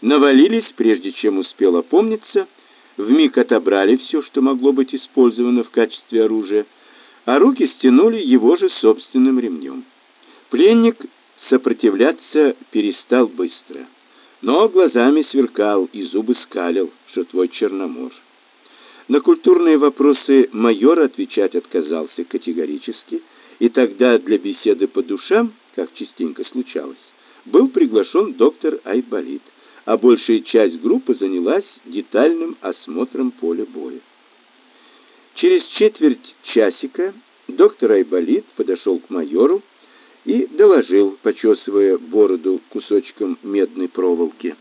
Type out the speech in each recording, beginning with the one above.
навалились, прежде чем успел опомниться, вмиг отобрали все, что могло быть использовано в качестве оружия, а руки стянули его же собственным ремнем. Пленник сопротивляться перестал быстро, но глазами сверкал и зубы скалил, что твой черномор. На культурные вопросы майор отвечать отказался категорически, и тогда для беседы по душам, как частенько случалось, был приглашен доктор Айболит, а большая часть группы занялась детальным осмотром поля боя. Через четверть часика доктор Айболит подошел к майору и доложил, почесывая бороду кусочком медной проволоки.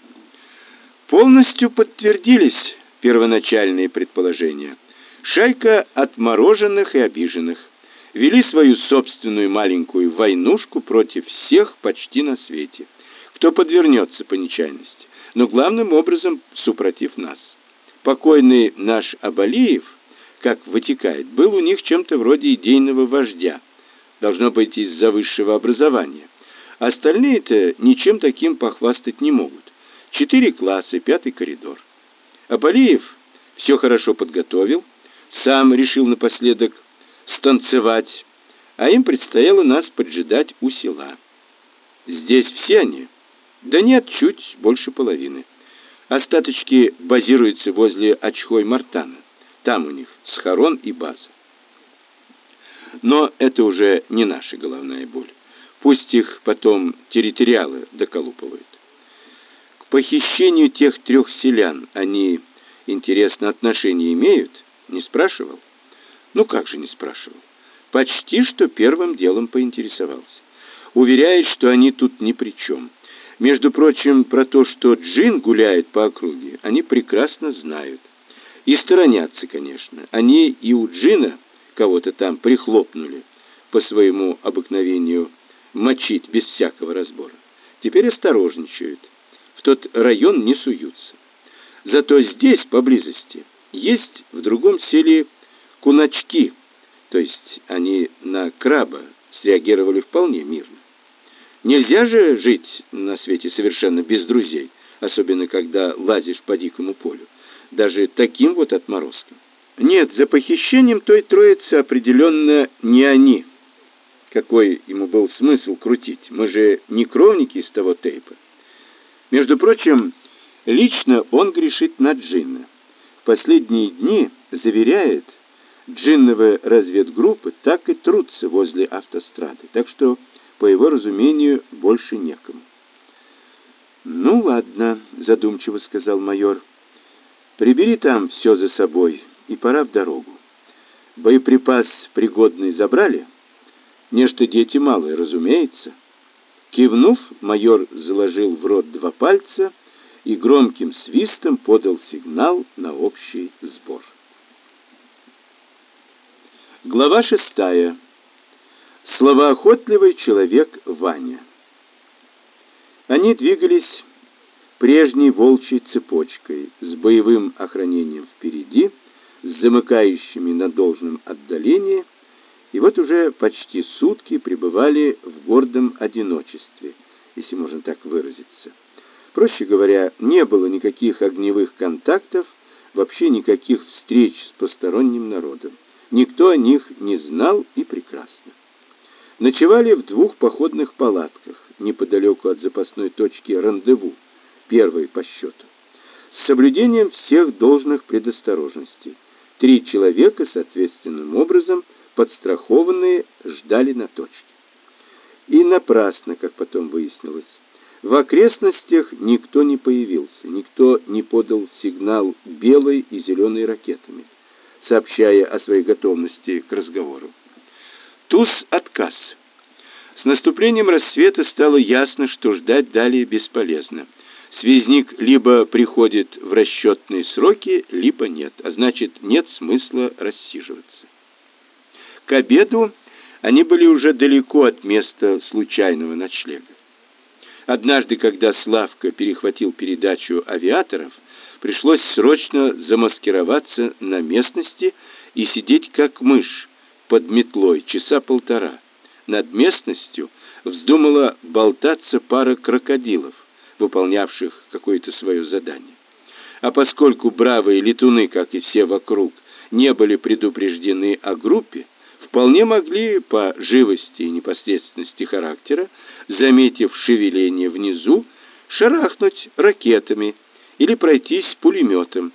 Полностью подтвердились первоначальные предположения. Шайка отмороженных и обиженных вели свою собственную маленькую войнушку против всех почти на свете, кто подвернется по нечаянности, но главным образом супротив нас. Покойный наш Абалиев, как вытекает, был у них чем-то вроде идейного вождя, должно быть из-за высшего образования. Остальные-то ничем таким похвастать не могут. Четыре класса, пятый коридор. Абалиев все хорошо подготовил, сам решил напоследок станцевать, а им предстояло нас поджидать у села. Здесь все они? Да нет, чуть больше половины. Остаточки базируются возле Очхой-Мартана. Там у них схорон и база. Но это уже не наша головная боль. Пусть их потом территориалы доколупывают. К похищению тех трех селян они, интересно, отношения имеют? Не спрашивал? Ну как же не спрашивал? Почти что первым делом поинтересовался. Уверяет, что они тут ни при чем. Между прочим, про то, что Джин гуляет по округе, они прекрасно знают. И сторонятся, конечно. Они и у Джина кого-то там прихлопнули по своему обыкновению мочить без всякого разбора. Теперь осторожничают. В тот район не суются. Зато здесь, поблизости, есть в другом селе куначки, то есть они на краба среагировали вполне мирно. Нельзя же жить на свете совершенно без друзей, особенно когда лазишь по дикому полю, даже таким вот отморозком. Нет, за похищением той троицы определенно не они. Какой ему был смысл крутить? Мы же не кровники из того тейпа. Между прочим, лично он грешит на Джинна. В последние дни заверяет, джинновые разведгруппы так и трутся возле автострады, так что, по его разумению, больше некому. «Ну, ладно», — задумчиво сказал майор, — «прибери там все за собой, и пора в дорогу. Боеприпас пригодный забрали? Нечто дети малые, разумеется». Кивнув, майор заложил в рот два пальца и громким свистом подал сигнал на общий сбор. Глава шестая. Словоохотливый человек Ваня. Они двигались прежней волчьей цепочкой, с боевым охранением впереди, с замыкающими на должном отдалении, и вот уже почти сутки пребывали в гордом одиночестве, если можно так выразиться. Проще говоря, не было никаких огневых контактов, вообще никаких встреч с посторонним народом. Никто о них не знал и прекрасно. Ночевали в двух походных палатках, неподалеку от запасной точки рандеву, первой по счету, с соблюдением всех должных предосторожностей. Три человека, соответственным образом, подстрахованные, ждали на точке. И напрасно, как потом выяснилось. В окрестностях никто не появился, никто не подал сигнал белой и зеленой ракетами сообщая о своей готовности к разговору. Туз отказ. С наступлением рассвета стало ясно, что ждать далее бесполезно. Связник либо приходит в расчетные сроки, либо нет, а значит, нет смысла рассиживаться. К обеду они были уже далеко от места случайного ночлега. Однажды, когда Славка перехватил передачу авиаторов, пришлось срочно замаскироваться на местности и сидеть как мышь под метлой часа полтора. Над местностью вздумала болтаться пара крокодилов, выполнявших какое-то свое задание. А поскольку бравые летуны, как и все вокруг, не были предупреждены о группе, вполне могли по живости и непосредственности характера, заметив шевеление внизу, шарахнуть ракетами или пройтись пулеметом.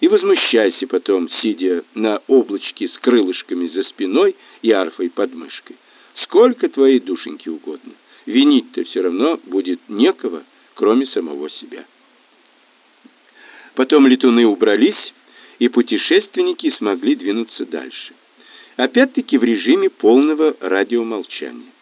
И возмущайся потом, сидя на облачке с крылышками за спиной и арфой под мышкой. Сколько твоей душеньки угодно. Винить-то все равно будет некого, кроме самого себя. Потом летуны убрались, и путешественники смогли двинуться дальше. Опять-таки в режиме полного радиомолчания.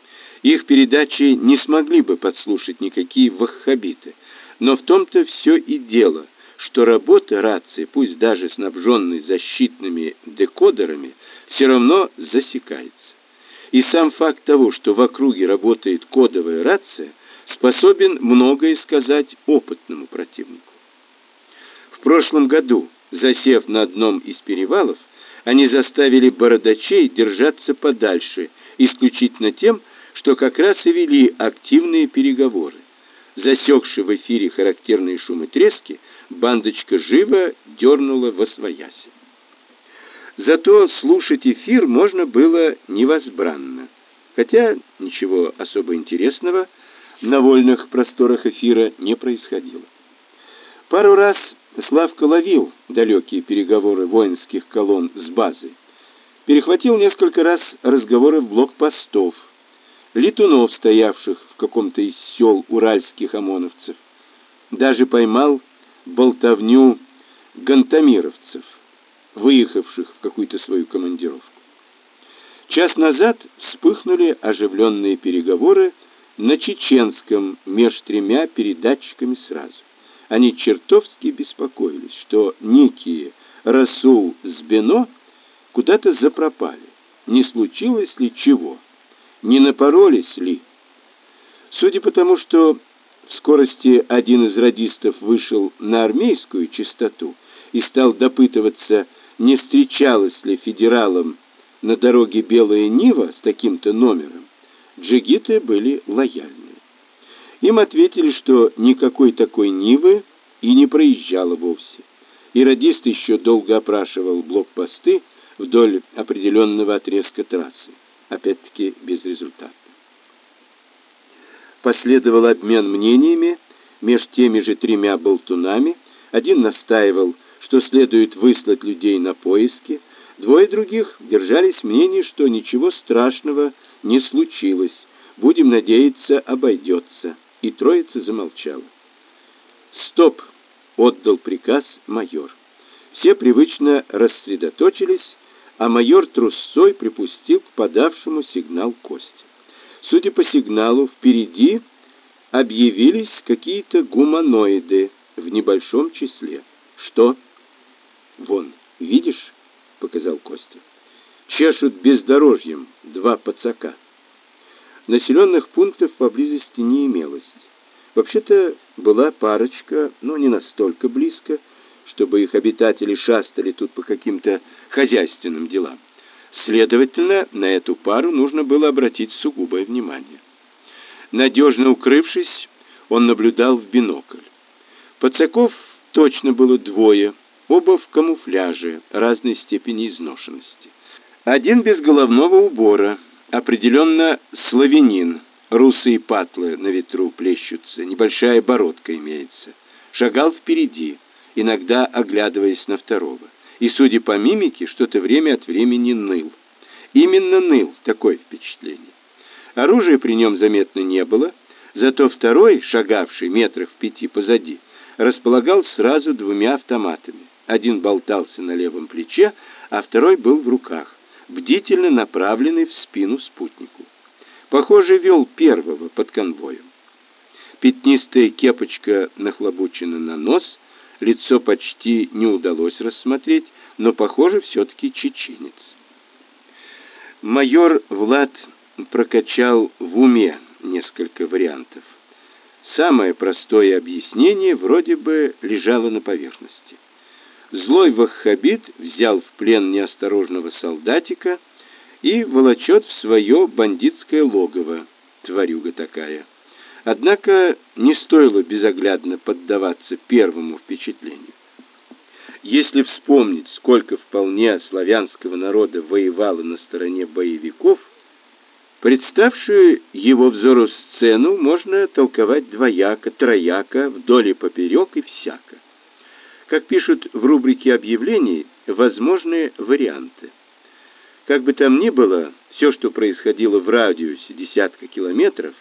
Их передачи не смогли бы подслушать никакие ваххабиты, но в том-то все и дело, что работа рации, пусть даже снабженной защитными декодерами, все равно засекается. И сам факт того, что в округе работает кодовая рация, способен многое сказать опытному противнику. В прошлом году, засев на одном из перевалов, они заставили бородачей держаться подальше, исключительно тем, что как раз и вели активные переговоры. Засекши в эфире характерные шумы трески, бандочка живо дернула во свояси. Зато слушать эфир можно было невозбранно, хотя ничего особо интересного на вольных просторах эфира не происходило. Пару раз Славка ловил далекие переговоры воинских колонн с базы. Перехватил несколько раз разговоры блокпостов, летунов, стоявших в каком-то из сел уральских ОМОНовцев. Даже поймал болтовню гантамировцев, выехавших в какую-то свою командировку. Час назад вспыхнули оживленные переговоры на чеченском меж тремя передатчиками сразу они чертовски беспокоились, что некие Расул с Бено куда-то запропали. Не случилось ли чего? Не напоролись ли? Судя по тому, что в скорости один из радистов вышел на армейскую частоту и стал допытываться, не встречалась ли федералам на дороге Белая Нива с таким-то номером, джигиты были лояльны. Им ответили, что никакой такой Нивы и не проезжала вовсе. И радист еще долго опрашивал блокпосты вдоль определенного отрезка трассы, опять-таки безрезультатно. Последовал обмен мнениями между теми же тремя болтунами. Один настаивал, что следует выслать людей на поиски, двое других держались мнения, что ничего страшного не случилось, будем надеяться, обойдется и троица замолчала. «Стоп!» — отдал приказ майор. Все привычно рассредоточились, а майор трусцой припустил к подавшему сигнал Кости. Судя по сигналу, впереди объявились какие-то гуманоиды в небольшом числе. «Что?» «Вон, видишь?» — показал Костя. «Чешут бездорожьем два пацака». Населенных пунктов поблизости не имелось. Вообще-то была парочка, но не настолько близко, чтобы их обитатели шастали тут по каким-то хозяйственным делам. Следовательно, на эту пару нужно было обратить сугубое внимание. Надежно укрывшись, он наблюдал в бинокль. Пацаков точно было двое, оба в камуфляже разной степени изношенности. Один без головного убора, определенно славянин, русые патлы на ветру плещутся, небольшая бородка имеется. Шагал впереди, иногда оглядываясь на второго. И, судя по мимике, что-то время от времени ныл. Именно ныл, такое впечатление. Оружия при нем заметно не было, зато второй, шагавший метрах в пяти позади, располагал сразу двумя автоматами. Один болтался на левом плече, а второй был в руках бдительно направленный в спину спутнику. Похоже, вел первого под конвоем. Пятнистая кепочка нахлобучена на нос, лицо почти не удалось рассмотреть, но, похоже, все-таки чеченец. Майор Влад прокачал в уме несколько вариантов. Самое простое объяснение вроде бы лежало на поверхности. Злой ваххабит взял в плен неосторожного солдатика и волочет в свое бандитское логово, тварюга такая. Однако не стоило безоглядно поддаваться первому впечатлению. Если вспомнить, сколько вполне славянского народа воевало на стороне боевиков, представшую его взору сцену можно толковать двояко, трояко, вдоль и поперек и всяко. Как пишут в рубрике объявлений, возможные варианты. Как бы там ни было, все, что происходило в радиусе десятка километров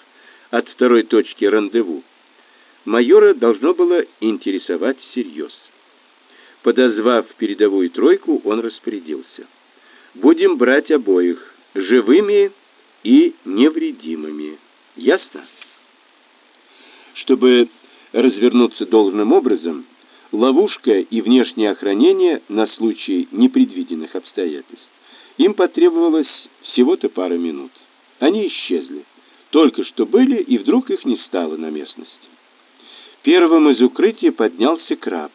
от второй точки рандеву, майора должно было интересовать всерьез. Подозвав передовую тройку, он распорядился. «Будем брать обоих, живыми и невредимыми. Ясно?» Чтобы развернуться должным образом, ловушка и внешнее охранение на случай непредвиденных обстоятельств, им потребовалось всего-то пара минут. Они исчезли. Только что были, и вдруг их не стало на местности. Первым из укрытия поднялся краб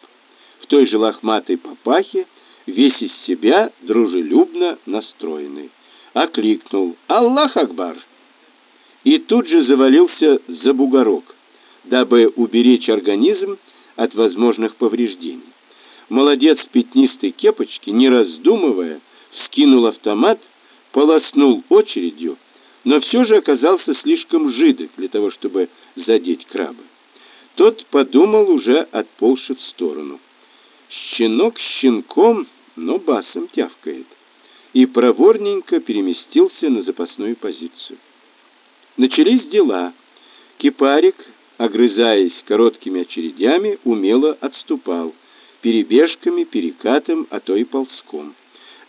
той же лохматой папахе, весь из себя дружелюбно настроенный. Окликнул «Аллах Акбар!» и тут же завалился за бугорок, дабы уберечь организм от возможных повреждений. Молодец пятнистой кепочки, не раздумывая, скинул автомат, полоснул очередью, но все же оказался слишком жидок для того, чтобы задеть краба. Тот подумал, уже отползши в сторону. Щенок щенком, но басом тявкает. И проворненько переместился на запасную позицию. Начались дела. Кипарик, огрызаясь короткими очередями, умело отступал, перебежками, перекатом, а то и ползком.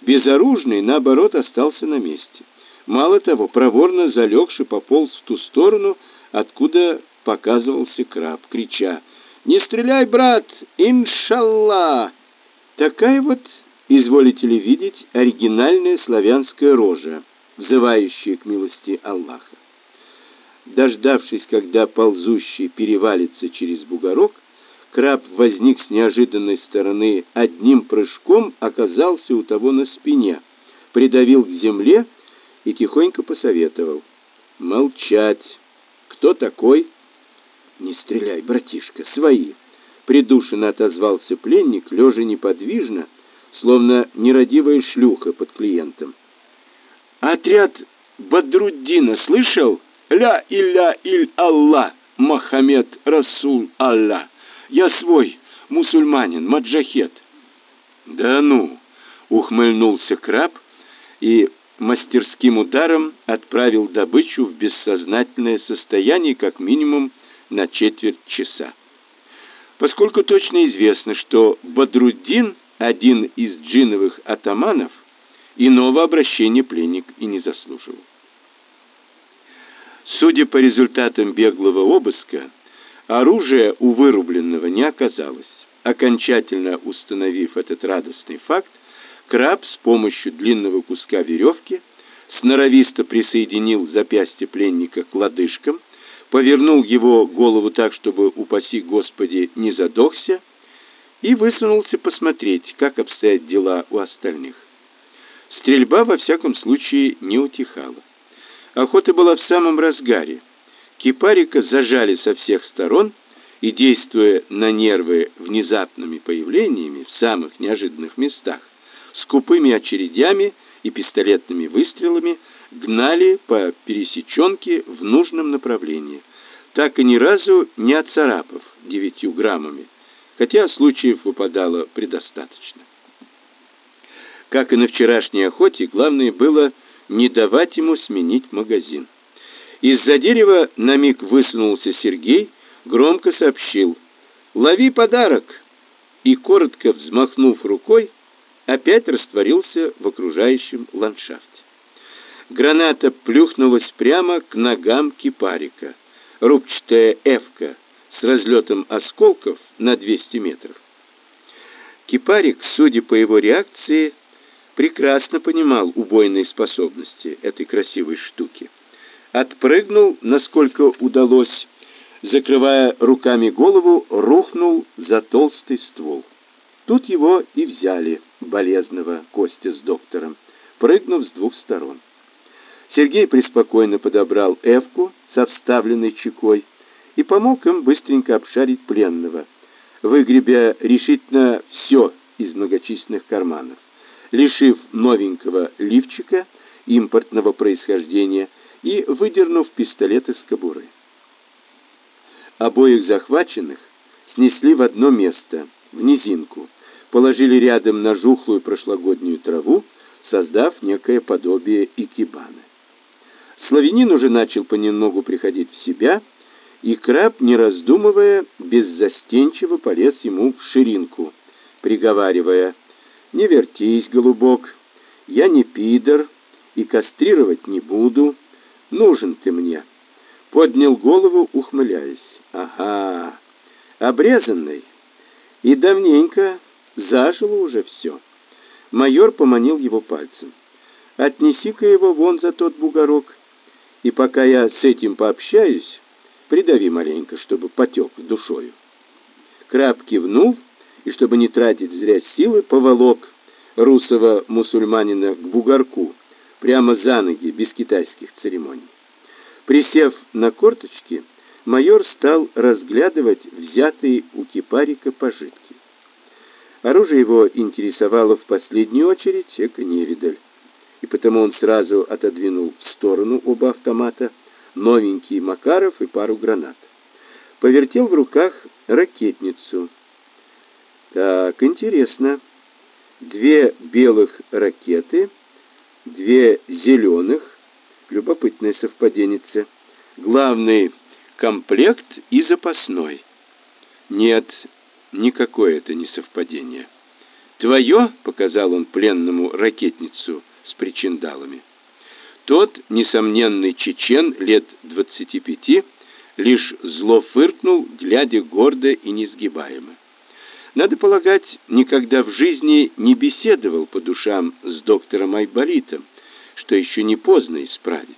Безоружный, наоборот, остался на месте. Мало того, проворно залегший пополз в ту сторону, откуда показывался краб, крича не стреляй, брат, иншалла. Такая вот, изволите ли видеть, оригинальная славянская рожа, взывающая к милости Аллаха. Дождавшись, когда ползущий перевалится через бугорок, краб возник с неожиданной стороны, одним прыжком оказался у того на спине, придавил к земле и тихонько посоветовал: "Молчать. Кто такой?" «Не стреляй, братишка, свои!» Придушенно отозвался пленник, лежа неподвижно, словно нерадивая шлюха под клиентом. «Отряд Бадруддина слышал? Ля илля иль Аллах, Мохаммед Расул Аллах! Я свой, мусульманин, маджахет!» «Да ну!» — ухмыльнулся краб и мастерским ударом отправил добычу в бессознательное состояние как минимум на четверть часа. Поскольку точно известно, что Бадруддин, один из джиновых атаманов, иного обращения пленник и не заслуживал. Судя по результатам беглого обыска, оружия у вырубленного не оказалось. Окончательно установив этот радостный факт, краб с помощью длинного куска веревки сноровисто присоединил запястье пленника к лодыжкам повернул его голову так, чтобы, упаси Господи, не задохся, и высунулся посмотреть, как обстоят дела у остальных. Стрельба, во всяком случае, не утихала. Охота была в самом разгаре. Кипарика зажали со всех сторон и, действуя на нервы внезапными появлениями в самых неожиданных местах, скупыми очередями и пистолетными выстрелами гнали по пересеченке в нужном направлении, так и ни разу не отцарапав девятью граммами, хотя случаев выпадало предостаточно. Как и на вчерашней охоте, главное было не давать ему сменить магазин. Из-за дерева на миг высунулся Сергей, громко сообщил «Лови подарок!» и, коротко взмахнув рукой, опять растворился в окружающем ландшафте. Граната плюхнулась прямо к ногам кипарика. Рубчатая эвка с разлетом осколков на 200 метров. Кипарик, судя по его реакции, прекрасно понимал убойные способности этой красивой штуки. Отпрыгнул, насколько удалось, закрывая руками голову, рухнул за толстый ствол. Тут его и взяли, болезного Костя с доктором, прыгнув с двух сторон. Сергей преспокойно подобрал эвку со вставленной чекой и помог им быстренько обшарить пленного, выгребя решительно все из многочисленных карманов, лишив новенького лифчика импортного происхождения и выдернув пистолет из кобуры. Обоих захваченных снесли в одно место, в низинку, положили рядом на жухлую прошлогоднюю траву, создав некое подобие икебаны. Славянин уже начал понемногу приходить в себя, и краб, не раздумывая, беззастенчиво полез ему в ширинку, приговаривая «Не вертись, голубок, я не пидор и кастрировать не буду, нужен ты мне». Поднял голову, ухмыляясь. «Ага, обрезанный, и давненько зажило уже все». Майор поманил его пальцем. «Отнеси-ка его вон за тот бугорок, и пока я с этим пообщаюсь, придави маленько, чтобы потек душою». Краб кивнул, и, чтобы не тратить зря силы, поволок русого мусульманина к бугорку, прямо за ноги, без китайских церемоний. Присев на корточки, майор стал разглядывать взятые у кипарика пожитки. Оружие его интересовало в последнюю очередь эко-невидаль, и потому он сразу отодвинул в сторону оба автомата, новенький Макаров и пару гранат. Повертел в руках ракетницу. Так, интересно. Две белых ракеты, две зеленых. Любопытное совпадение. Главный комплект и запасной. Нет, никакое это не совпадение. Твое, показал он пленному ракетницу с причиндалами. Тот, несомненный чечен лет двадцати пяти, лишь зло фыркнул, глядя гордо и несгибаемо. Надо полагать, никогда в жизни не беседовал по душам с доктором Айболитом, что еще не поздно исправить.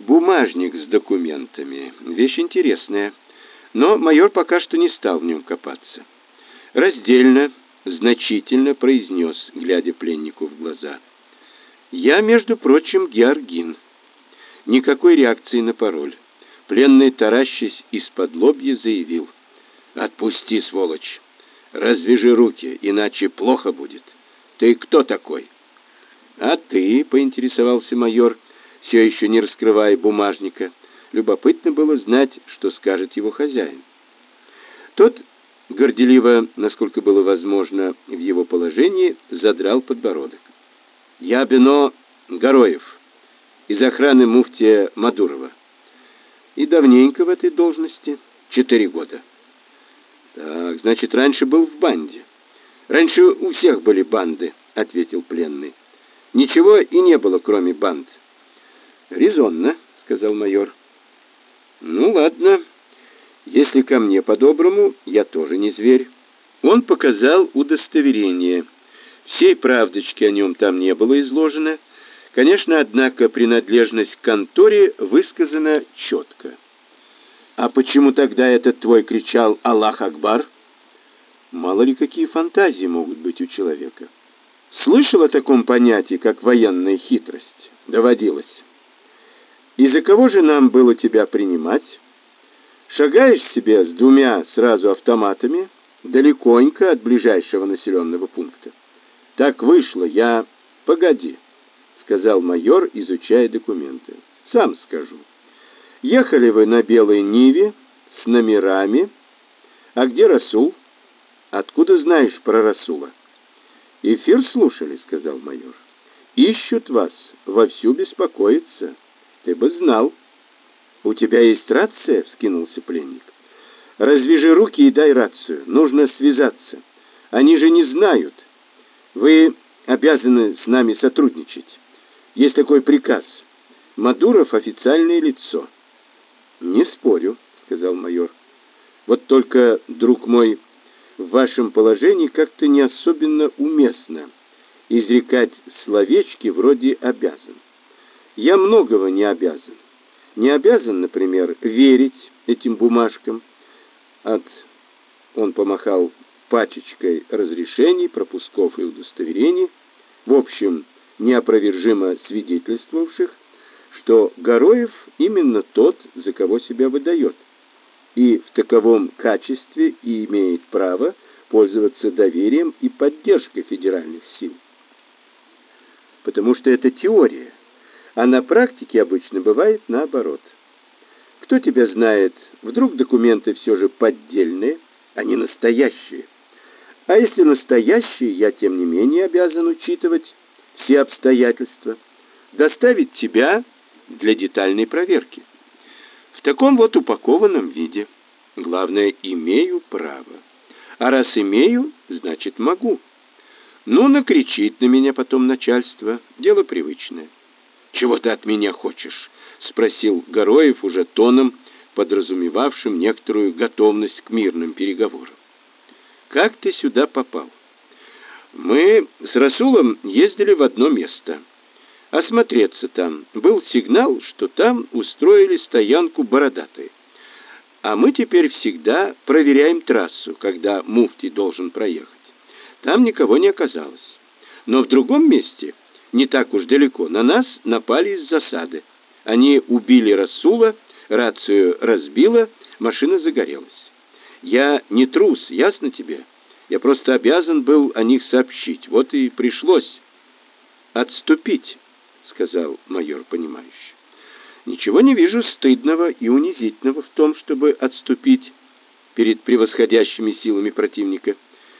Бумажник с документами. Вещь интересная. Но майор пока что не стал в нем копаться. Раздельно, значительно произнес, глядя пленнику в глаза. «Я, между прочим, Георгин». Никакой реакции на пароль. Пленный, таращась из-под лобья, заявил. «Отпусти, сволочь! Развяжи руки, иначе плохо будет. Ты кто такой?» «А ты?» — поинтересовался майор все еще не раскрывая бумажника. Любопытно было знать, что скажет его хозяин. Тот, горделиво, насколько было возможно в его положении, задрал подбородок. «Я Бено Гороев, из охраны муфтия Мадурова. И давненько в этой должности, четыре года». «Так, значит, раньше был в банде». «Раньше у всех были банды», — ответил пленный. «Ничего и не было, кроме банд». Резонно, сказал майор. Ну ладно. Если ко мне по-доброму, я тоже не зверь. Он показал удостоверение. Всей правдочки о нем там не было изложено. Конечно, однако принадлежность к конторе высказана четко. А почему тогда этот твой кричал Аллах Акбар? Мало ли какие фантазии могут быть у человека. Слышал о таком понятии, как военная хитрость? Доводилось. И за кого же нам было тебя принимать? Шагаешь себе с двумя сразу автоматами далеконько от ближайшего населенного пункта. Так вышло, я... Погоди, сказал майор, изучая документы. Сам скажу. Ехали вы на белой Ниве с номерами. А где Расул? Откуда знаешь про Расула? Эфир слушали, сказал майор. Ищут вас, вовсю беспокоятся. Ты бы знал. У тебя есть рация? вскинулся пленник. Развяжи руки и дай рацию. Нужно связаться. Они же не знают. Вы обязаны с нами сотрудничать. Есть такой приказ. Мадуров официальное лицо. Не спорю, сказал майор. Вот только, друг мой, в вашем положении как-то не особенно уместно изрекать словечки вроде обязан. Я многого не обязан. Не обязан, например, верить этим бумажкам. От он помахал пачечкой разрешений, пропусков и удостоверений, в общем, неопровержимо свидетельствовавших, что Гороев именно тот, за кого себя выдает, и в таковом качестве и имеет право пользоваться доверием и поддержкой федеральных сил. Потому что это теория, а на практике обычно бывает наоборот. Кто тебя знает, вдруг документы все же поддельные, а не настоящие. А если настоящие, я тем не менее обязан учитывать все обстоятельства, доставить тебя для детальной проверки. В таком вот упакованном виде. Главное, имею право. А раз имею, значит могу. Ну, накричит на меня потом начальство. Дело привычное. «Чего ты от меня хочешь?» — спросил Гороев уже тоном, подразумевавшим некоторую готовность к мирным переговорам. «Как ты сюда попал?» «Мы с Расулом ездили в одно место. Осмотреться там. Был сигнал, что там устроили стоянку бородатые. А мы теперь всегда проверяем трассу, когда муфти должен проехать. Там никого не оказалось. Но в другом месте, не так уж далеко, на нас напали из засады. Они убили Расула, рацию разбила, машина загорелась. Я не трус, ясно тебе? Я просто обязан был о них сообщить. Вот и пришлось отступить, сказал майор понимающе. Ничего не вижу стыдного и унизительного в том, чтобы отступить перед превосходящими силами противника,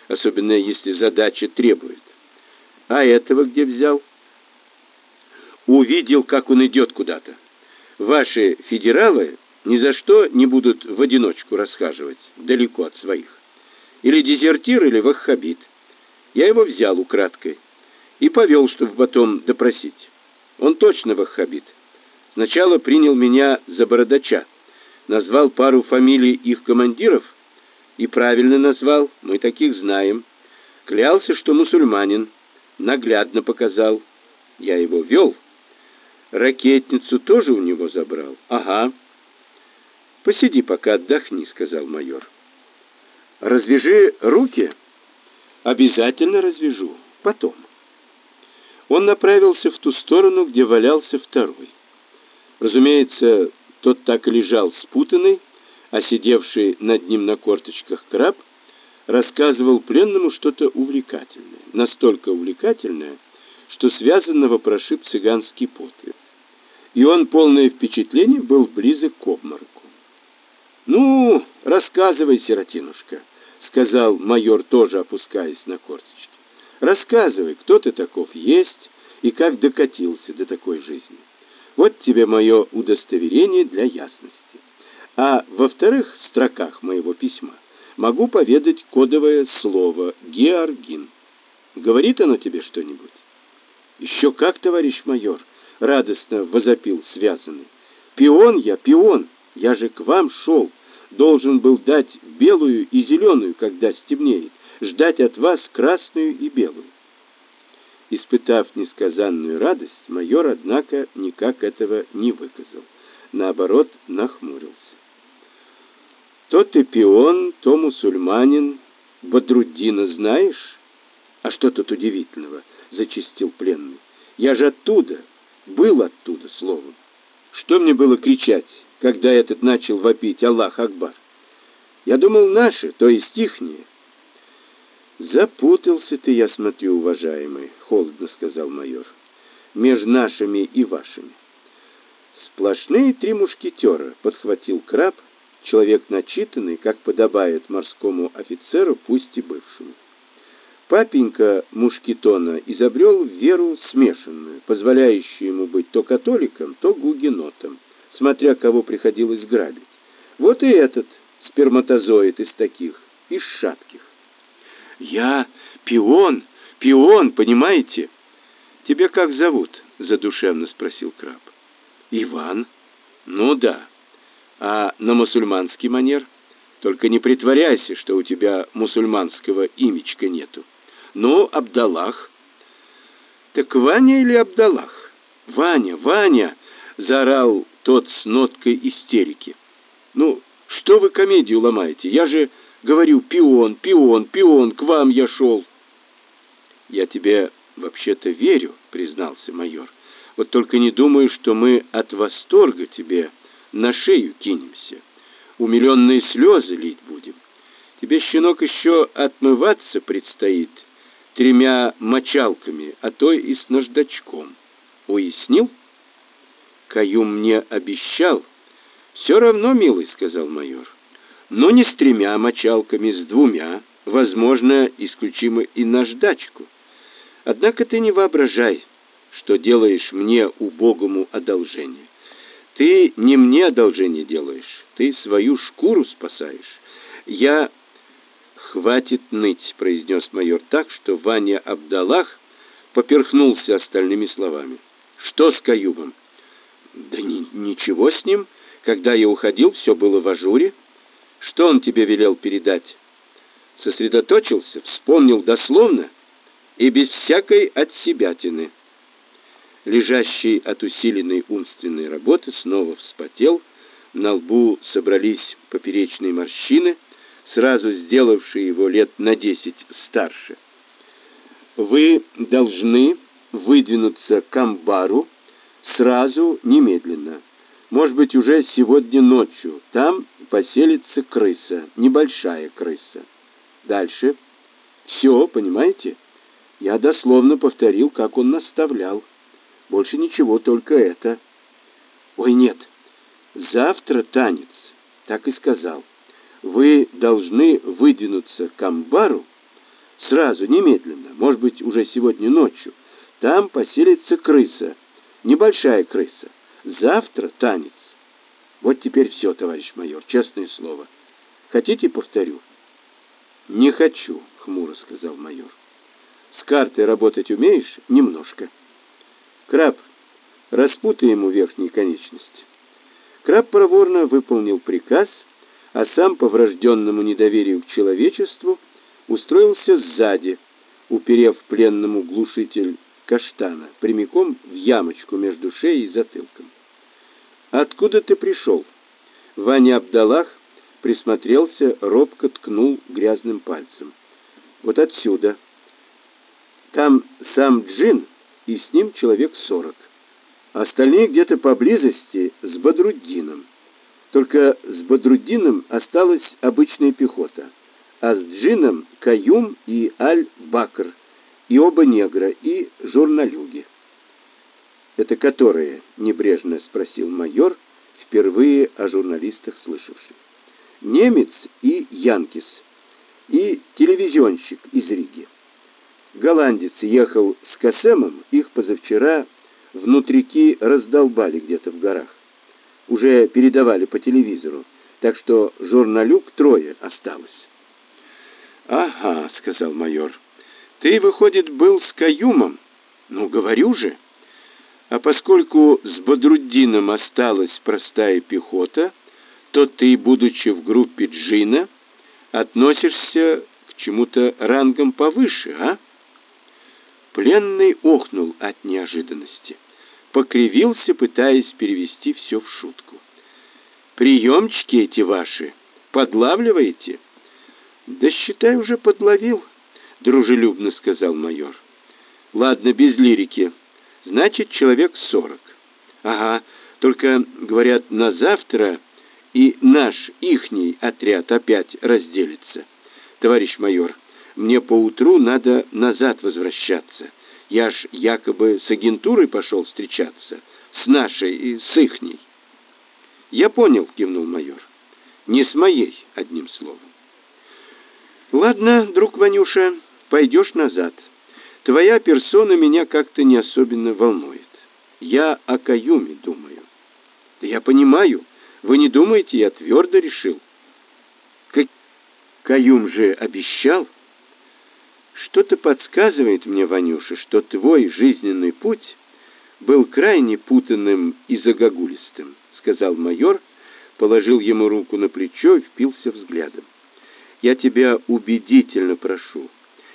особенно если задача требует. А этого где взял? Увидел, как он идет куда-то. Ваши федералы ни за что не будут в одиночку расхаживать далеко от своих. Или дезертир, или ваххабит. Я его взял украдкой и повел, чтобы потом допросить. Он точно ваххабит. Сначала принял меня за бородача, назвал пару фамилий их командиров и правильно назвал, мы таких знаем. Клялся, что мусульманин, наглядно показал. Я его вел. Ракетницу тоже у него забрал. Ага. Посиди пока отдохни, сказал майор. Развяжи руки. Обязательно развяжу. Потом. Он направился в ту сторону, где валялся второй. Разумеется, тот так и лежал спутанный, а сидевший над ним на корточках краб рассказывал пленному что-то увлекательное, настолько увлекательное, что связанного прошиб цыганский пот. И он, полное впечатление, был близок к обмороку. «Ну, рассказывай, сиротинушка», — сказал майор, тоже опускаясь на корточки. «Рассказывай, кто ты таков есть и как докатился до такой жизни». Вот тебе мое удостоверение для ясности. А во вторых строках моего письма могу поведать кодовое слово «георгин». Говорит оно тебе что-нибудь? Еще как, товарищ майор, радостно возопил связанный. Пион я, пион, я же к вам шел. Должен был дать белую и зеленую, когда стемнеет, ждать от вас красную и белую. Испытав несказанную радость, майор, однако, никак этого не выказал. Наоборот, нахмурился. То ты пион, то мусульманин. Бадруддина знаешь? А что тут удивительного? Зачистил пленный. Я же оттуда, был оттуда, словом. Что мне было кричать, когда этот начал вопить Аллах Акбар? Я думал, наши, то есть ихние. Запутался ты, я смотрю, уважаемый, холодно сказал майор. Между нашими и вашими. Сплошные три мушкетера, подхватил краб, человек начитанный, как подобает морскому офицеру, пусть и бывшему. Папенька Мушкетона изобрел веру смешанную, позволяющую ему быть то католиком, то гугенотом, смотря кого приходилось грабить. Вот и этот сперматозоид из таких, из шатких. Я пион, пион, понимаете? Тебя как зовут? задушевно спросил краб. Иван. Ну да. А на мусульманский манер? Только не притворяйся, что у тебя мусульманского имечка нету. Ну, Абдаллах. Так Ваня или Абдаллах? Ваня, Ваня, заорал тот с ноткой истерики. Ну, что вы комедию ломаете? Я же Говорю, пион, пион, пион, к вам я шел. Я тебе вообще-то верю, признался майор. Вот только не думаю, что мы от восторга тебе на шею кинемся. Умиленные слезы лить будем. Тебе, щенок, еще отмываться предстоит тремя мочалками, а то и с наждачком. Уяснил? Каюм мне обещал. Все равно, милый, сказал майор. Но не с тремя мочалками, с двумя. Возможно, исключимо и наждачку. Однако ты не воображай, что делаешь мне убогому одолжение. Ты не мне одолжение делаешь, ты свою шкуру спасаешь. Я хватит ныть, произнес майор так, что Ваня Абдалах поперхнулся остальными словами. Что с Каюбом? Да ни, ничего с ним. Когда я уходил, все было в ажуре. Что он тебе велел передать? Сосредоточился, вспомнил дословно и без всякой отсебятины. Лежащий от усиленной умственной работы снова вспотел, на лбу собрались поперечные морщины, сразу сделавшие его лет на десять старше. Вы должны выдвинуться к амбару сразу, немедленно. Может быть, уже сегодня ночью. Там поселится крыса, небольшая крыса. Дальше. Все, понимаете? Я дословно повторил, как он наставлял. Больше ничего, только это. Ой, нет. Завтра танец, так и сказал. Вы должны выдвинуться к амбару сразу, немедленно, может быть, уже сегодня ночью. Там поселится крыса, небольшая крыса. Завтра танец. Вот теперь все, товарищ майор, честное слово. Хотите, повторю? Не хочу, хмуро сказал майор. С картой работать умеешь? Немножко. Краб, распутай ему верхние конечности. Краб проворно выполнил приказ, а сам по врожденному недоверию к человечеству устроился сзади, уперев пленному глушитель каштана прямиком в ямочку между шеей и затылком. «Откуда ты пришел?» Ваня Абдалах присмотрелся, робко ткнул грязным пальцем. «Вот отсюда. Там сам Джин и с ним человек сорок. Остальные где-то поблизости с Бадруддином. Только с Бадруддином осталась обычная пехота, а с Джином Каюм и Аль-Бакр, и оба негра, и журналюги. «Это которые?» — небрежно спросил майор, впервые о журналистах слышавший. «Немец и Янкис, и телевизионщик из Риги. Голландец ехал с Касемом, их позавчера внутрики раздолбали где-то в горах. Уже передавали по телевизору, так что журналюк трое осталось. «Ага», — сказал майор, — «ты, выходит, был с Каюмом? Ну, говорю же». А поскольку с Бодруддином осталась простая пехота, то ты, будучи в группе Джина, относишься к чему-то рангом повыше, а? Пленный охнул от неожиданности, покривился, пытаясь перевести все в шутку. Приемчики эти ваши подлавливаете? Да считай уже подловил, дружелюбно сказал майор. Ладно, без лирики. Значит, человек сорок. Ага, только говорят, на завтра и наш ихний отряд опять разделится. Товарищ майор, мне поутру надо назад возвращаться. Я ж якобы с агентурой пошел встречаться, с нашей и с ихней. Я понял, кивнул майор. Не с моей, одним словом. Ладно, друг Ванюша, пойдешь назад. Твоя персона меня как-то не особенно волнует. Я о Каюме думаю. Я понимаю. Вы не думаете, я твердо решил. Каюм же обещал, что-то подсказывает мне, Ванюша, что твой жизненный путь был крайне путанным и загогулистым, сказал майор, положил ему руку на плечо и впился взглядом. Я тебя убедительно прошу,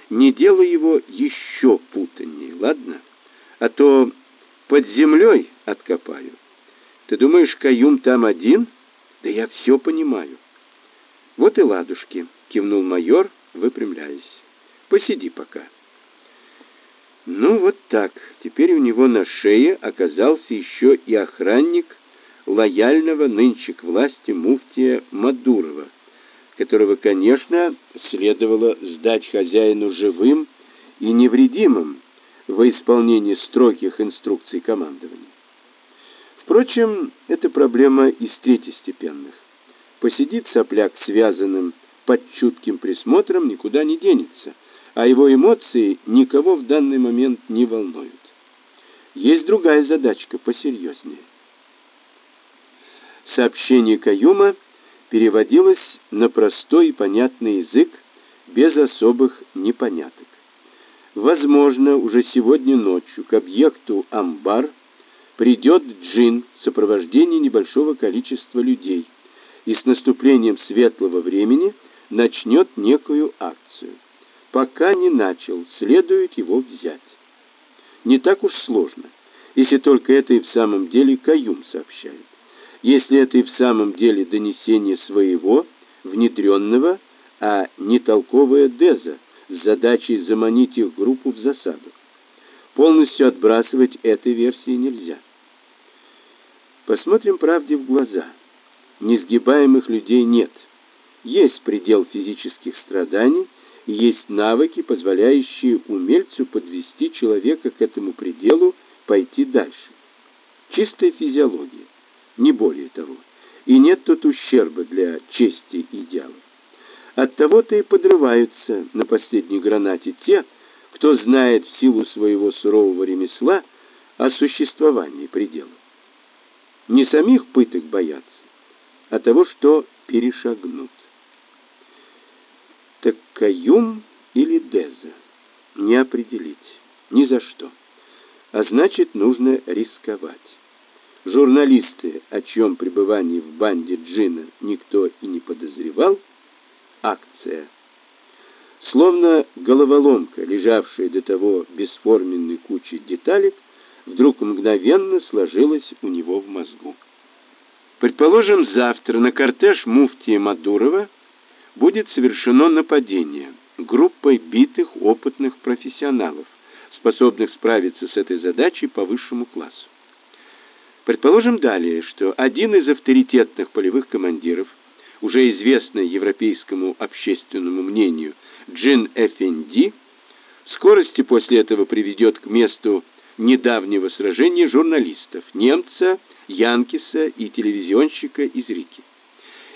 не делай его еще путаннее, ладно? А то под землей откопаю. Ты думаешь, Каюм там один? Да я все понимаю. Вот и ладушки, кивнул майор, выпрямляясь. Посиди пока. Ну вот так. Теперь у него на шее оказался еще и охранник лояльного нынче к власти муфтия Мадурова, которого, конечно, следовало сдать хозяину живым и невредимым во исполнении строгих инструкций командования. Впрочем, это проблема из третьестепенных. Посидит сопляк связанным под чутким присмотром никуда не денется, а его эмоции никого в данный момент не волнуют. Есть другая задачка посерьезнее. Сообщение Каюма переводилось на простой и понятный язык без особых непоняток. Возможно, уже сегодня ночью к объекту Амбар придет джин в сопровождении небольшого количества людей и с наступлением светлого времени начнет некую акцию. Пока не начал, следует его взять. Не так уж сложно, если только это и в самом деле Каюм сообщает. Если это и в самом деле донесение своего, внедренного, а не толковая Деза с задачей заманить их группу в засаду. Полностью отбрасывать этой версии нельзя. Посмотрим правде в глаза. Несгибаемых людей нет. Есть предел физических страданий, есть навыки, позволяющие умельцу подвести человека к этому пределу, пойти дальше. Чистая физиология, не более того. И нет тут ущерба для чести идеалов. Оттого-то и подрываются на последней гранате те, кто знает в силу своего сурового ремесла о существовании предела. Не самих пыток боятся, а того, что перешагнут. Так Каюм или Деза? Не определить. Ни за что. А значит, нужно рисковать. Журналисты, о чьем пребывании в банде Джина никто и не подозревал, акция. Словно головоломка, лежавшая до того бесформенной кучей деталек, вдруг мгновенно сложилась у него в мозгу. Предположим, завтра на кортеж муфтия Мадурова будет совершено нападение группой битых опытных профессионалов, способных справиться с этой задачей по высшему классу. Предположим далее, что один из авторитетных полевых командиров, уже известный европейскому общественному мнению Джин Эфенди, в скорости после этого приведет к месту недавнего сражения журналистов, немца, янкиса и телевизионщика из Рики.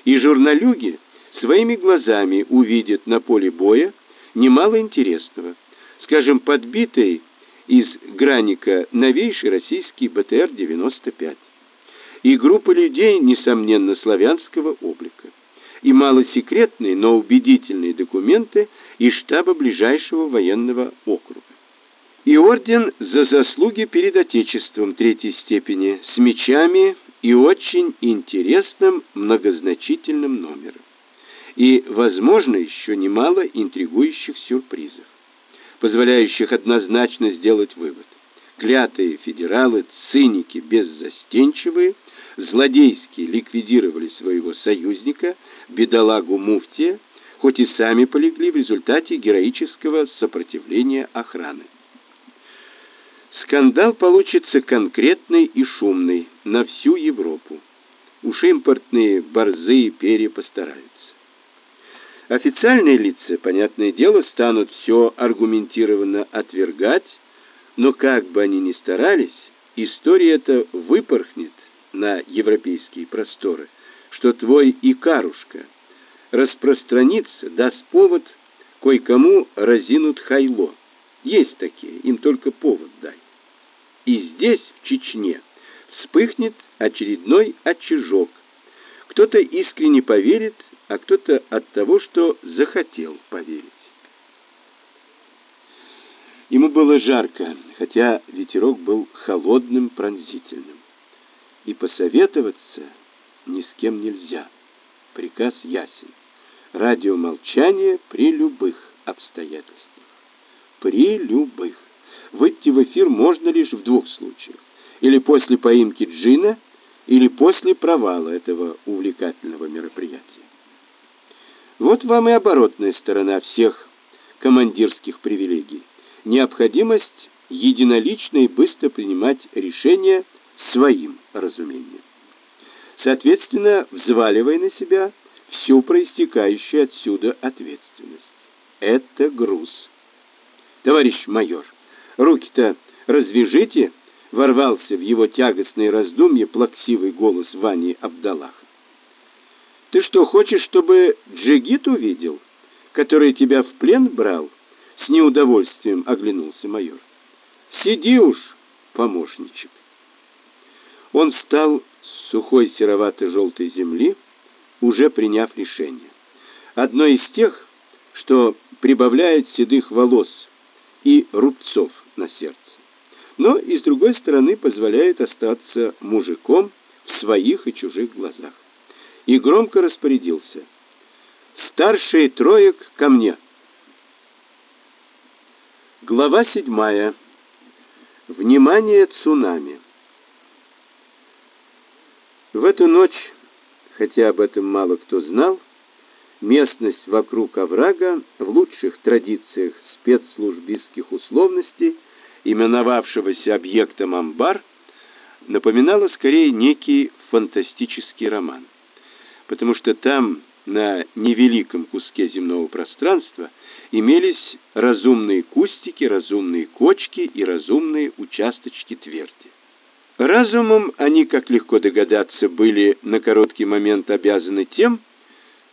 И журналюги своими глазами увидят на поле боя немало интересного. Скажем, подбитый из граника новейший российский БТР-95 и группа людей, несомненно, славянского облика, и малосекретные, но убедительные документы из штаба ближайшего военного округа. И орден за заслуги перед Отечеством третьей степени с мечами и очень интересным многозначительным номером и, возможно, еще немало интригующих сюрпризов, позволяющих однозначно сделать вывод. Клятые федералы, циники беззастенчивые, злодейски ликвидировали своего союзника, бедолагу Муфтия, хоть и сами полегли в результате героического сопротивления охраны. Скандал получится конкретный и шумный на всю Европу. Уж импортные борзые перья постараются. Официальные лица, понятное дело, станут все аргументированно отвергать, но как бы они ни старались, история эта выпорхнет на европейские просторы, что твой Икарушка распространится, даст повод, кое-кому разинут хайло. Есть такие, им только повод дай. И здесь, в Чечне, вспыхнет очередной очажок. Кто-то искренне поверит а кто-то от того, что захотел поверить. Ему было жарко, хотя ветерок был холодным, пронзительным. И посоветоваться ни с кем нельзя. Приказ ясен. Радиомолчание при любых обстоятельствах. При любых. Выйти в эфир можно лишь в двух случаях. Или после поимки Джина, или после провала этого увлекательного мероприятия. Вот вам и оборотная сторона всех командирских привилегий. Необходимость единолично и быстро принимать решения своим разумением. Соответственно, взваливая на себя всю проистекающую отсюда ответственность. Это груз. Товарищ майор, руки-то развяжите, ворвался в его тягостные раздумья плаксивый голос Вани Абдалаха. Ты что, хочешь, чтобы Джигит увидел, который тебя в плен брал? С неудовольствием оглянулся майор. Сиди уж, помощничек. Он встал с сухой серовато-желтой земли, уже приняв решение. Одно из тех, что прибавляет седых волос и рубцов на сердце. Но и с другой стороны позволяет остаться мужиком в своих и чужих глазах. И громко распорядился: "Старший троек ко мне". Глава седьмая. Внимание цунами. В эту ночь, хотя об этом мало кто знал, местность вокруг оврага в лучших традициях спецслужбистских условностей, именовавшегося объектом амбар, напоминала скорее некий фантастический роман. Потому что там, на невеликом куске земного пространства, имелись разумные кустики, разумные кочки и разумные участочки тверди. Разумом они, как легко догадаться, были на короткий момент обязаны тем,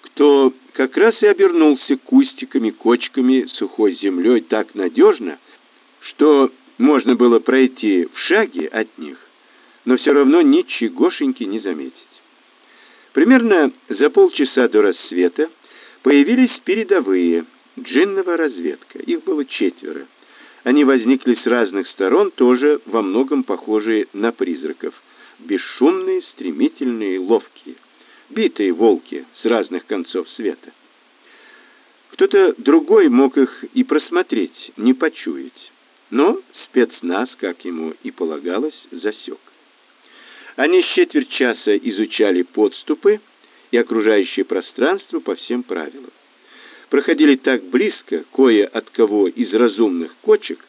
кто как раз и обернулся кустиками, кочками, сухой землей так надежно, что можно было пройти в шаге от них, но все равно ничегошеньки не заметить. Примерно за полчаса до рассвета появились передовые, джинновая разведка. Их было четверо. Они возникли с разных сторон, тоже во многом похожие на призраков. Бесшумные, стремительные, ловкие битые волки с разных концов света. Кто-то другой мог их и просмотреть, не почуять. Но спецназ, как ему и полагалось, засек. Они с четверть часа изучали подступы и окружающее пространство по всем правилам. Проходили так близко, кое от кого из разумных кочек,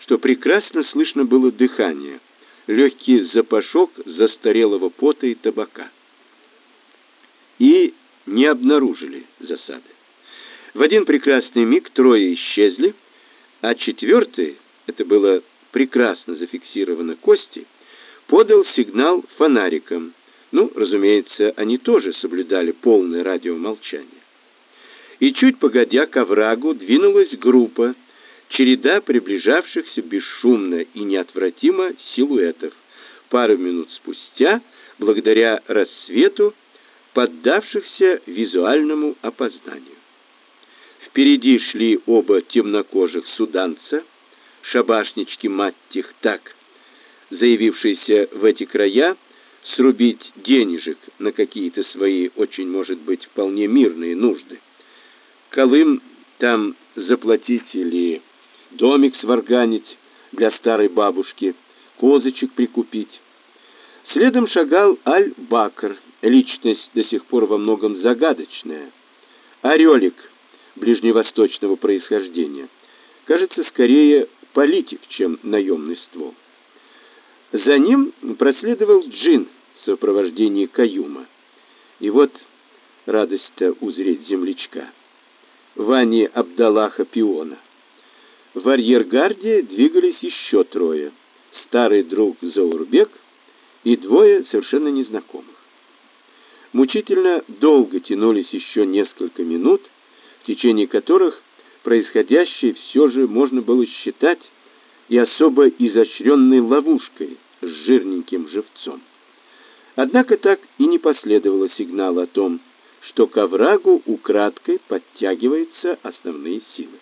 что прекрасно слышно было дыхание, легкий запашок застарелого пота и табака и не обнаружили засады. В один прекрасный миг трое исчезли, а четвертый, это было прекрасно зафиксировано Кости, подал сигнал фонариком. Ну, разумеется, они тоже соблюдали полное радиомолчание. И чуть погодя к оврагу двинулась группа, череда приближавшихся бесшумно и неотвратимо силуэтов. Пару минут спустя, благодаря рассвету, поддавшихся визуальному опознанию. Впереди шли оба темнокожих суданца, шабашнички Маттих так, заявившиеся в эти края срубить денежек на какие-то свои, очень может быть, вполне мирные нужды. Колым там заплатить или домик сварганить для старой бабушки, козочек прикупить. Следом шагал Аль-Бакр, личность до сих пор во многом загадочная. Орелик ближневосточного происхождения. Кажется, скорее политик, чем наемный ствол. За ним проследовал Джин в сопровождении Каюма. И вот радость-то узреть землячка. Вани Абдаллаха Пиона. В арьергарде двигались еще трое. Старый друг Заурбек и двое совершенно незнакомых. Мучительно долго тянулись еще несколько минут, в течение которых происходящее все же можно было считать и особо изощренной ловушкой с жирненьким живцом. Однако так и не последовало сигнала о том, что к оврагу украдкой подтягиваются основные силы.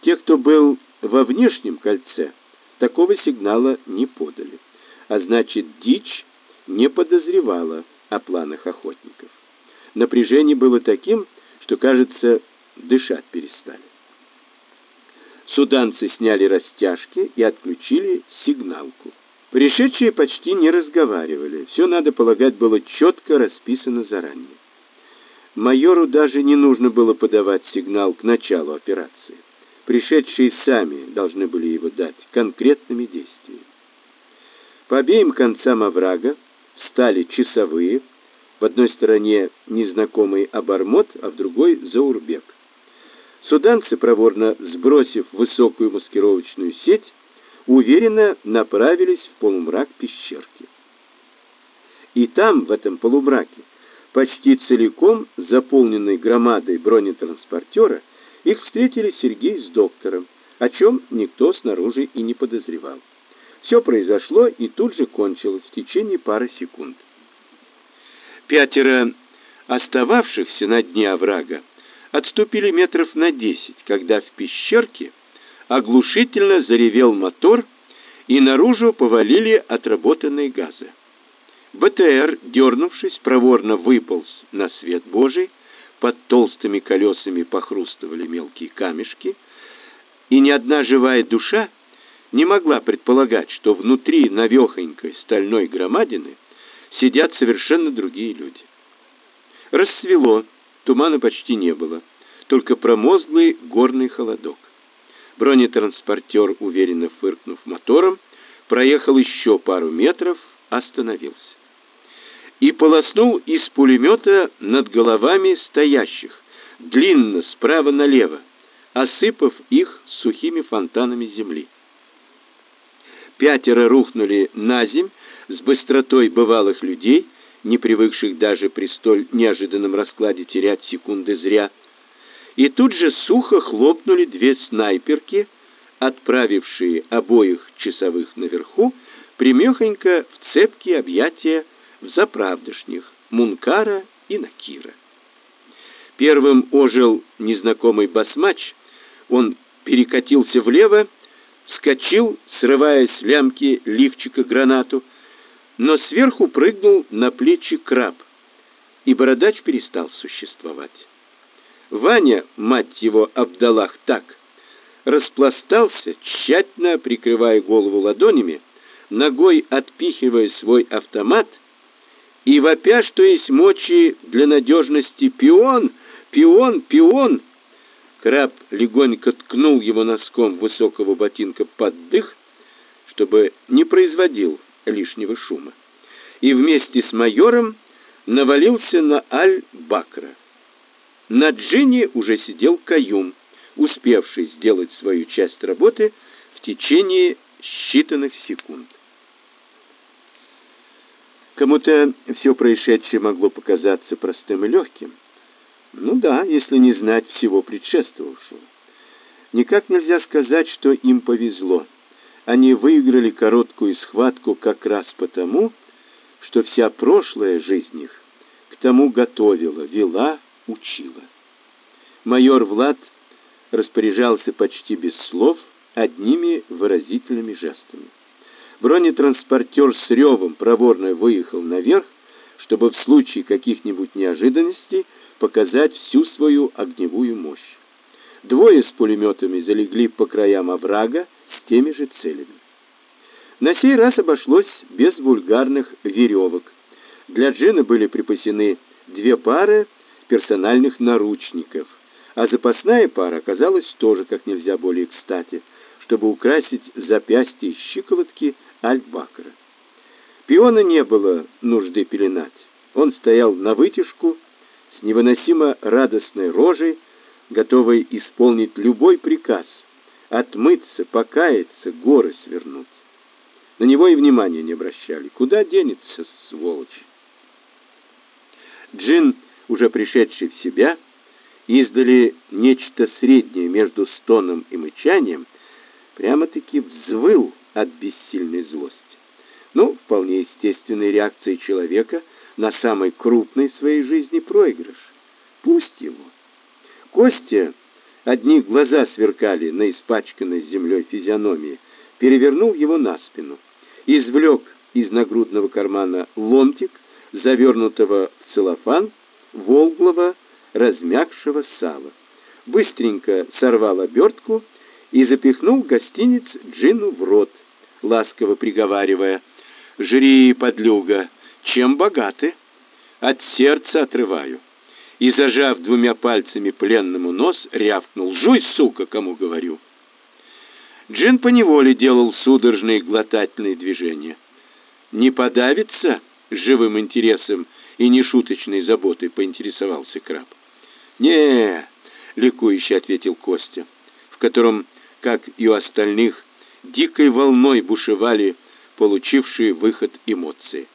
Те, кто был во внешнем кольце, такого сигнала не подали, а значит, дичь не подозревала о планах охотников. Напряжение было таким, что, кажется, дышать перестали. Суданцы сняли растяжки и отключили сигналку. Пришедшие почти не разговаривали. Все, надо полагать, было четко расписано заранее. Майору даже не нужно было подавать сигнал к началу операции. Пришедшие сами должны были его дать конкретными действиями. По обеим концам оврага встали часовые, в одной стороне незнакомый обормот, а в другой заурбек. Суданцы, проворно сбросив высокую маскировочную сеть, уверенно направились в полумрак пещерки. И там, в этом полумраке, почти целиком заполненной громадой бронетранспортера, их встретили Сергей с доктором, о чем никто снаружи и не подозревал. Все произошло и тут же кончилось в течение пары секунд. Пятеро остававшихся на дне оврага отступили метров на десять, когда в пещерке оглушительно заревел мотор, и наружу повалили отработанные газы. БТР, дернувшись, проворно выполз на свет Божий, под толстыми колесами похрустывали мелкие камешки, и ни одна живая душа не могла предполагать, что внутри навехонькой стальной громадины сидят совершенно другие люди. Рассвело, тумана почти не было, только промозглый горный холодок. Бронетранспортер, уверенно фыркнув мотором, проехал еще пару метров, остановился. И полоснул из пулемета над головами стоящих, длинно справа налево, осыпав их сухими фонтанами земли. Пятеро рухнули на земь с быстротой бывалых людей, не привыкших даже при столь неожиданном раскладе терять секунды зря, и тут же сухо хлопнули две снайперки, отправившие обоих часовых наверху примехонько в цепкие объятия в заправдышних Мункара и Накира. Первым ожил незнакомый басмач, он перекатился влево, вскочил, срывая с лямки лифчика гранату, но сверху прыгнул на плечи краб, и бородач перестал существовать. Ваня, мать его, Абдаллах так, распластался, тщательно прикрывая голову ладонями, ногой отпихивая свой автомат и вопя, что есть мочи для надежности «Пион! Пион! Пион!» Краб легонько ткнул его носком высокого ботинка под дых, чтобы не производил лишнего шума, и вместе с майором навалился на Аль-Бакра. На Джинни уже сидел Каюм, успевший сделать свою часть работы в течение считанных секунд. Кому-то все происшедшее могло показаться простым и легким. Ну да, если не знать всего предшествовавшего. Никак нельзя сказать, что им повезло. Они выиграли короткую схватку как раз потому, что вся прошлая жизнь их к тому готовила, вела, учила. Майор Влад распоряжался почти без слов, одними выразительными жестами. Бронетранспортер с ревом проворно выехал наверх, чтобы в случае каких-нибудь неожиданностей показать всю свою огневую мощь. Двое с пулеметами залегли по краям оврага с теми же целями. На сей раз обошлось без вульгарных веревок. Для Джина были припасены две пары персональных наручников, а запасная пара оказалась тоже как нельзя более кстати, чтобы украсить запястья и щиколотки Альбакра. Пиона не было нужды пеленать. Он стоял на вытяжку с невыносимо радостной рожей, готовый исполнить любой приказ, отмыться, покаяться, горы свернуть. На него и внимания не обращали. Куда денется, сволочь? Джин уже пришедший в себя, издали нечто среднее между стоном и мычанием, прямо-таки взвыл от бессильной злости. Ну, вполне естественной реакцией человека на самый крупный в своей жизни проигрыш. Пусть его. Костя, одни глаза сверкали на испачканной землей физиономии, перевернул его на спину, извлек из нагрудного кармана ломтик, завернутого в целлофан, волглого, размягшего сала. Быстренько сорвал обертку и запихнул гостиниц Джину в рот, ласково приговаривая, «Жри, подлюга, чем богаты? От сердца отрываю. И, зажав двумя пальцами пленному нос, рявкнул «Жуй, сука, кому говорю!» Джин поневоле делал судорожные глотательные движения. «Не подавится?» — живым интересом и нешуточной заботой поинтересовался краб. не ликующе ответил Костя, в котором, как и у остальных, дикой волной бушевали получившие выход эмоции.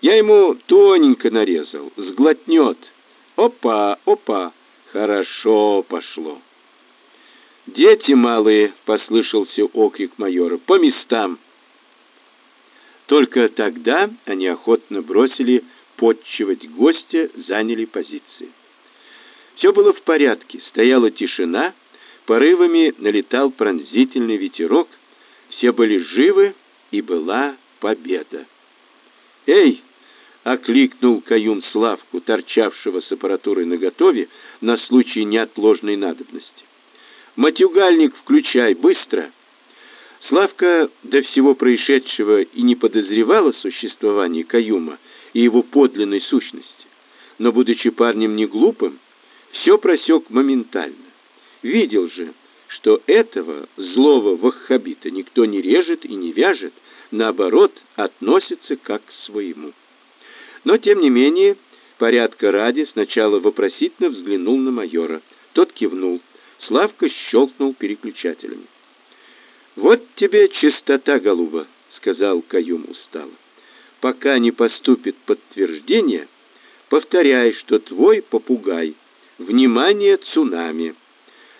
Я ему тоненько нарезал, сглотнет. Опа, опа, хорошо пошло. «Дети малые!» — послышался окрик майора. «По местам!» Только тогда они охотно бросили подчивать гостя, заняли позиции. Все было в порядке, стояла тишина, порывами налетал пронзительный ветерок, все были живы, и была победа. «Эй!» — окликнул Каюн Славку, торчавшего с аппаратурой наготове на случай неотложной надобности. «Матюгальник включай, быстро!» Славка до всего происшедшего и не подозревал о существовании Каюма и его подлинной сущности, но, будучи парнем не глупым, все просек моментально. Видел же, что этого злого ваххабита никто не режет и не вяжет, наоборот, относится как к своему. Но, тем не менее, порядка ради сначала вопросительно взглянул на майора. Тот кивнул. Славка щелкнул переключателями. «Вот тебе чистота, голуба», — сказал Каюм устало. «Пока не поступит подтверждение, повторяй, что твой попугай. Внимание, цунами!»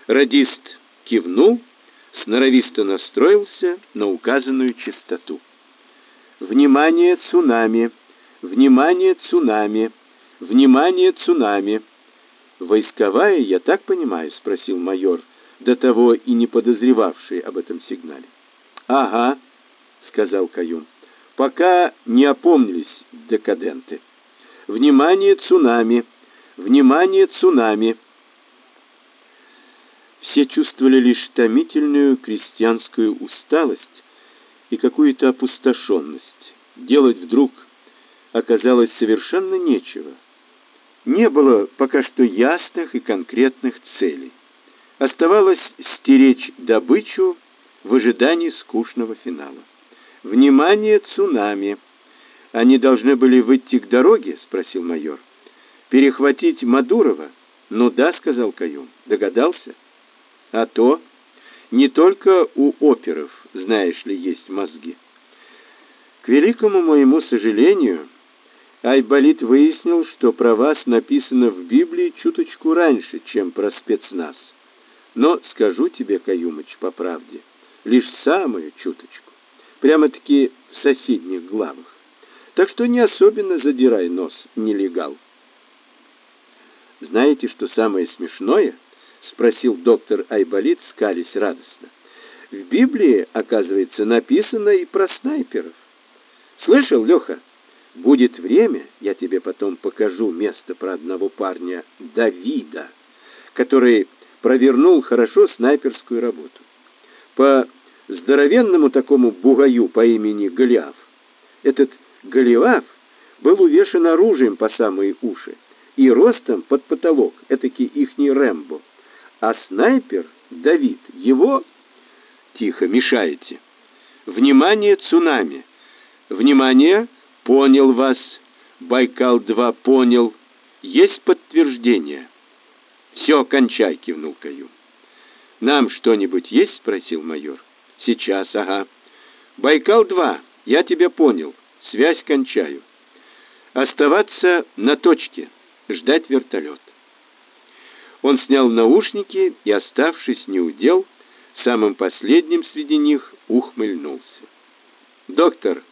Радист кивнул, сноровисто настроился на указанную частоту. «Внимание, цунами! Внимание, цунами! Внимание, цунами!» «Войсковая, я так понимаю?» — спросил майор, до того и не подозревавший об этом сигнале. «Ага», — сказал Каюм, — «пока не опомнились декаденты. Внимание, цунами! Внимание, цунами!» Все чувствовали лишь томительную крестьянскую усталость и какую-то опустошенность. Делать вдруг оказалось совершенно нечего. Не было пока что ясных и конкретных целей. Оставалось стеречь добычу в ожидании скучного финала. «Внимание, цунами!» «Они должны были выйти к дороге?» — спросил майор. «Перехватить Мадурова?» «Ну да», — сказал Каюм. «Догадался?» «А то не только у оперов, знаешь ли, есть мозги». К великому моему сожалению, Айболит выяснил, что про вас написано в Библии чуточку раньше, чем про спецназ. Но скажу тебе, Каюмыч, по правде, лишь самую чуточку, прямо-таки в соседних главах. Так что не особенно задирай нос, нелегал. Знаете, что самое смешное? спросил доктор Айболит, скались радостно. В Библии, оказывается, написано и про снайперов. Слышал, Леха? Будет время, я тебе потом покажу место про одного парня Давида, который провернул хорошо снайперскую работу. По здоровенному такому бугаю по имени Голиаф. Этот Голиаф был увешан оружием по самые уши и ростом под потолок, этакий ихний Рэмбо. А снайпер Давид, его... Тихо, мешаете. Внимание, цунами. Внимание, понял вас. Байкал-2 понял. Есть подтверждение. «Все, кончай!» — кивнул Каюм. «Нам что-нибудь есть?» — спросил майор. «Сейчас, ага. Байкал-2, я тебя понял. Связь кончаю. Оставаться на точке, ждать вертолет». Он снял наушники и, оставшись неудел, самым последним среди них ухмыльнулся. «Доктор,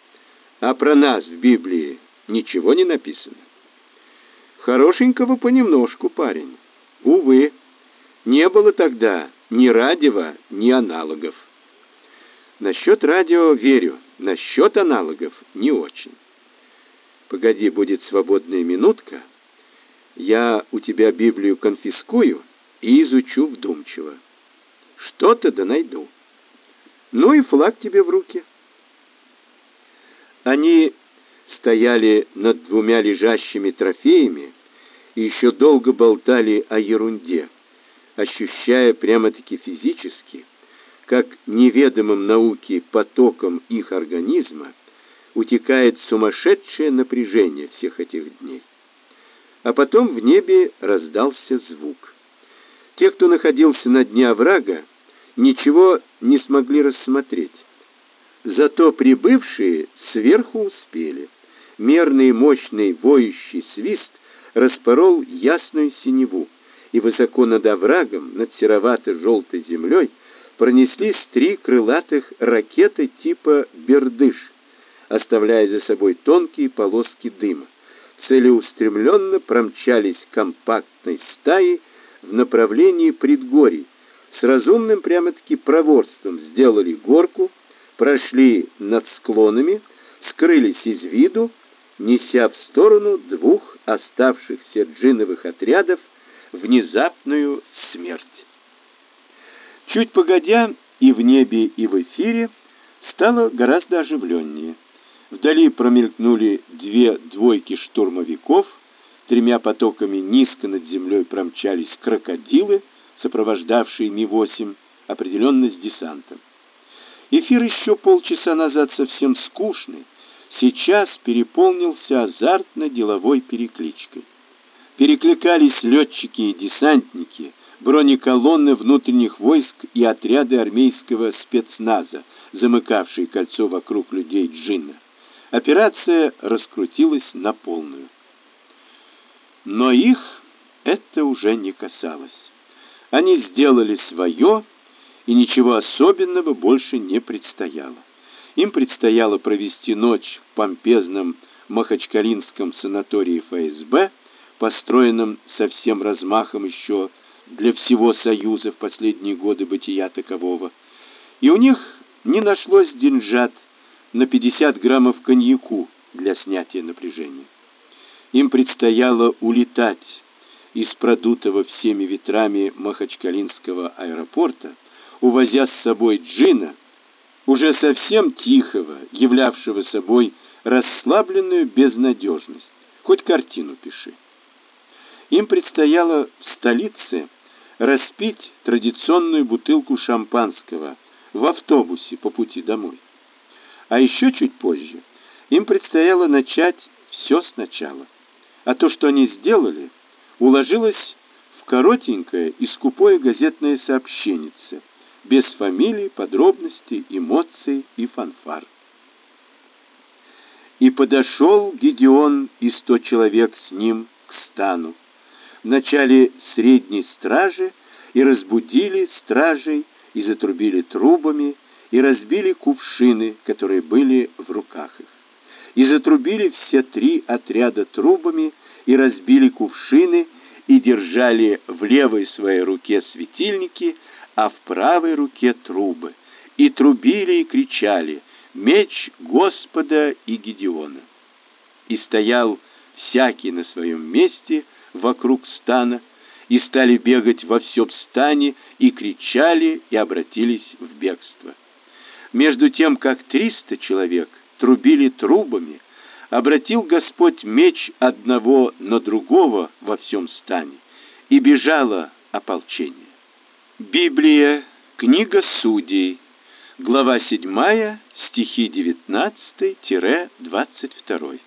а про нас в Библии ничего не написано?» «Хорошенького понемножку, парень». Увы, не было тогда ни радио, ни аналогов. Насчет радио верю, насчет аналогов не очень. Погоди, будет свободная минутка. Я у тебя Библию конфискую и изучу вдумчиво. Что-то да найду. Ну и флаг тебе в руки. Они стояли над двумя лежащими трофеями, и еще долго болтали о ерунде, ощущая прямо-таки физически, как неведомым науке потоком их организма утекает сумасшедшее напряжение всех этих дней. А потом в небе раздался звук. Те, кто находился на дне оврага, ничего не смогли рассмотреть. Зато прибывшие сверху успели. Мерный мощный воющий свист распорол ясную синеву, и высоко над оврагом, над серовато-желтой землей, пронеслись три крылатых ракеты типа «Бердыш», оставляя за собой тонкие полоски дыма. Целеустремленно промчались компактной стаи в направлении предгорий, с разумным прямо-таки проворством сделали горку, прошли над склонами, скрылись из виду, неся в сторону двух оставшихся джиновых отрядов внезапную смерть. Чуть погодя, и в небе, и в эфире стало гораздо оживленнее. Вдали промелькнули две двойки штурмовиков, тремя потоками низко над землей промчались крокодилы, сопровождавшие Ми-8, определенно с десантом. Эфир еще полчаса назад совсем скучный, сейчас переполнился азартно-деловой перекличкой. Перекликались летчики и десантники, бронеколонны внутренних войск и отряды армейского спецназа, замыкавшие кольцо вокруг людей Джинна. Операция раскрутилась на полную. Но их это уже не касалось. Они сделали свое, и ничего особенного больше не предстояло. Им предстояло провести ночь в помпезном Махачкалинском санатории ФСБ, построенном со всем размахом еще для всего Союза в последние годы бытия такового. И у них не нашлось деньжат на 50 граммов коньяку для снятия напряжения. Им предстояло улетать из продутого всеми ветрами Махачкалинского аэропорта, увозя с собой Джина, уже совсем тихого, являвшего собой расслабленную безнадежность. Хоть картину пиши. Им предстояло в столице распить традиционную бутылку шампанского в автобусе по пути домой. А еще чуть позже им предстояло начать все сначала. А то, что они сделали, уложилось в коротенькое и скупое газетное сообщенице, без фамилий, подробностей, эмоций и фанфар. И подошел Гедеон и сто человек с ним к стану, в начале средней стражи, и разбудили стражей, и затрубили трубами, и разбили кувшины, которые были в руках их. И затрубили все три отряда трубами, и разбили кувшины, и держали в левой своей руке светильники, а в правой руке трубы, и трубили и кричали «Меч Господа и Гедеона!» И стоял всякий на своем месте вокруг стана, и стали бегать во всем стане, и кричали, и обратились в бегство. Между тем, как триста человек трубили трубами, обратил Господь меч одного на другого во всем стане, и бежало ополчение. Библия, книга Судей, глава 7, стихи 19-22.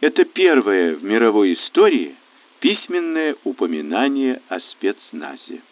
Это первое в мировой истории письменное упоминание о спецназе.